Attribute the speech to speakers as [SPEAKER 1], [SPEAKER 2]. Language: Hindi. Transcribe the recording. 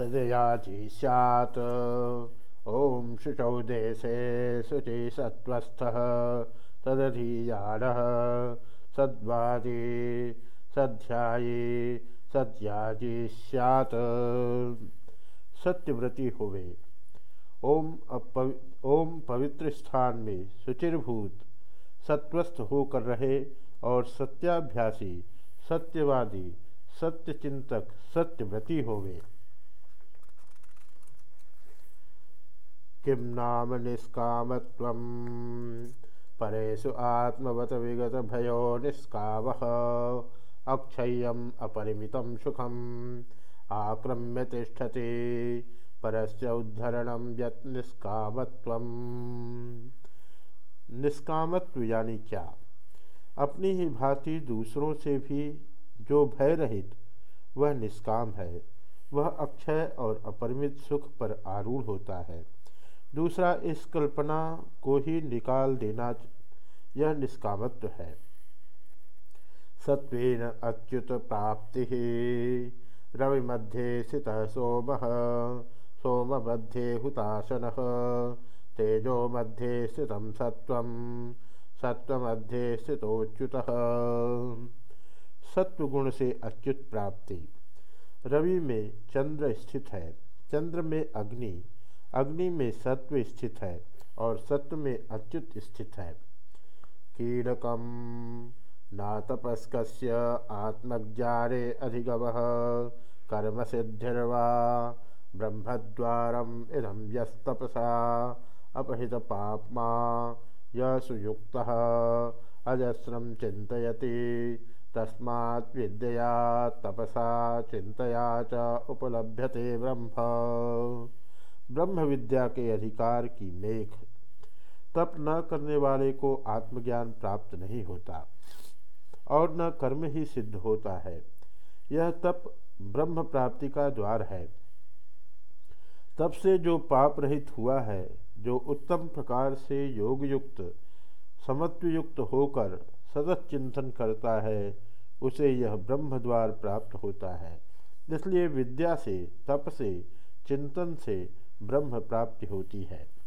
[SPEAKER 1] सदयाची स्यात् ॐ शुचौ देशे शुचि सत्त्वस्थः तदधीयानः सद्वादी, सध्यायी सत्याजी स्यात् सत्यव्रती होवे। ओम अपव ओम पवित्र स्थान में सुचिरभूत सत्वस्थ होकर रहे और सत्याभ्यासी, सत्यवादी, सत्यचिंतक, सत्यव्रती होवे। किम नाम निष्काम परेशु आत्मवत विगत भयो निष्काव अक्षय अपरिमित सुखम। आक्रम्य तिष्ठति, परस्य उद्धरण यत् निष्कामत्व निष्कामत्व यानी क्या? अपनी ही भांति दूसरों से भी जो भय रहित वह निष्काम है। वह अक्षय और अपरिमित सुख पर आरूढ़ होता है। दूसरा, इस कल्पना को ही निकाल देना यह निष्कामत्व है। सत्वेन अच्युत प्राप्ति, रवि मध्ये स्थित सोम सोम मध्ये हुतासन तेजो मध्ये स्थित सत्व सत्व मध्ये स्थितोच्युत। सत्वगुण से अच्युत प्राप्ति। रवि में चंद्र स्थित है। चंद्र में अग्नि अग्नि में सत्व स्थित है और सत्व में अच्युत स्थित है। कीड़कम नातपस्क आत्मज्ञारे अधिगम, कर्म सिद्धिर्वा ब्रह्मद्वारम इदम यस्तपसा, अपहित पापमा युक्त अजस्रम चिंतती तस्मा विद्या तपसा चिंतया च उपलभ्यते ब्रह्म। ब्रह्म विद्या के अधिकार की मेघ। तप न करने वाले को आत्मज्ञान प्राप्त नहीं होता और न कर्म ही सिद्ध होता है। यह तप ब्रह्म प्राप्ति का द्वार है। तप से जो पाप रहित हुआ है, जो उत्तम प्रकार से योग युक्त समत्व युक्त होकर सतत चिंतन करता है, उसे यह ब्रह्म द्वार प्राप्त होता है। इसलिए विद्या से, तप से, चिंतन से ब्रह्म प्राप्ति होती है।